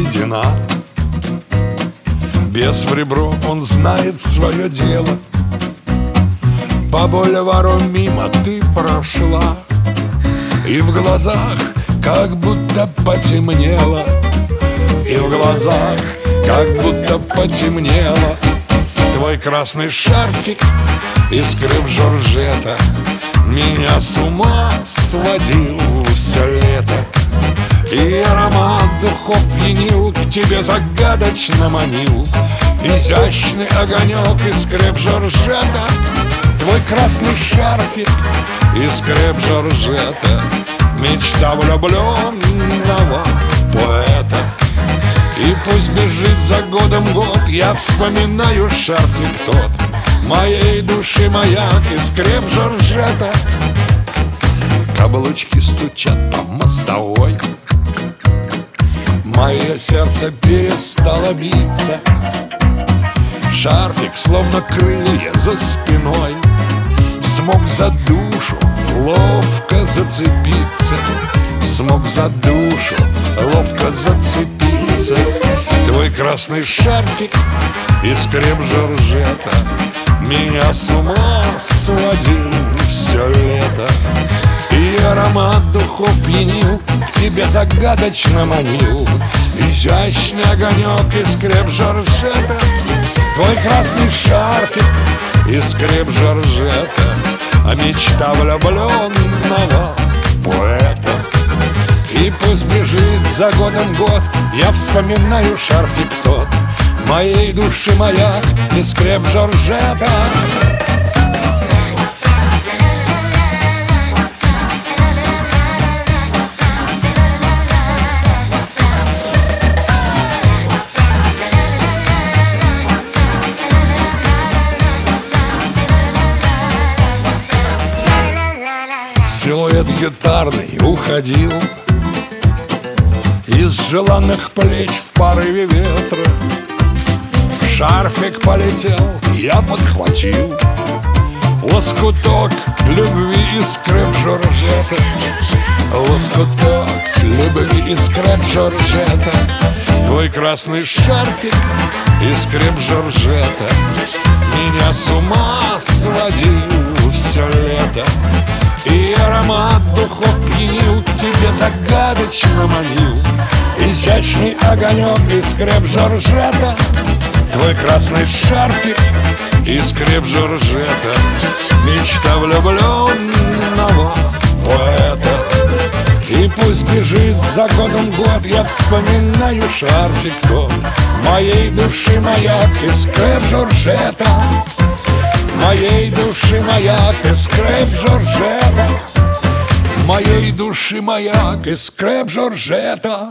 вина Без в ребро он знает свое дело. По бульвару мимо ты прошла. И в глазах как будто потемнело. И в глазах как будто потемнело. Твой красный шарфик из крып Жоржета Меня с ума сводил все лето. И аромат духов пьянил К тебе загадочно манил. Изящный огонек из креп Жоржета Твой красный шарфик из креп Жоржета. Мечта влюбленного поэта. И пусть бежит за годом год Я вспоминаю шарфик тот. Моей души маяк из креп Жоржета. Каблучки стучат по мостовой Мое сердце перестало биться. Шарфик, словно крылья за спиной. Смог за душу ловко зацепиться. Смог за душу ловко зацепиться. Твой красный шарфик из крем Жоржета Меня с ума сводил все лето. И аромат духов пьянил Тебе загадочно манил. Изящный огонек из креп Жоржета. Твой красный шарфик из креп Жоржета. А мечта влюбленного поэта. И пусть бежит за годом год Я вспоминаю шарфик тот. Моей души маяк из креп Жоржета гитарный уходил. Из желанных плеч в порыве ветра Шарфик полетел, я подхватил. Лоскуток любви из крэп Жоржета. Лоскуток любви из крэп Жоржета. Твой красный шарфик из крэп Жоржета. Меня с ума сводил все лето. И аромат духов пьянил тебе загадочно манил Изящный огонек из крэп Жоржета Твой красный шарфик из креп Жоржета. Мечта влюбленного поэта. И пусть бежит за годом год Я вспоминаю шарфик тот. Моей души маяк из креп Жоржета. Моей души маяк из креп Жоржета Моей души маяк из креп Жоржета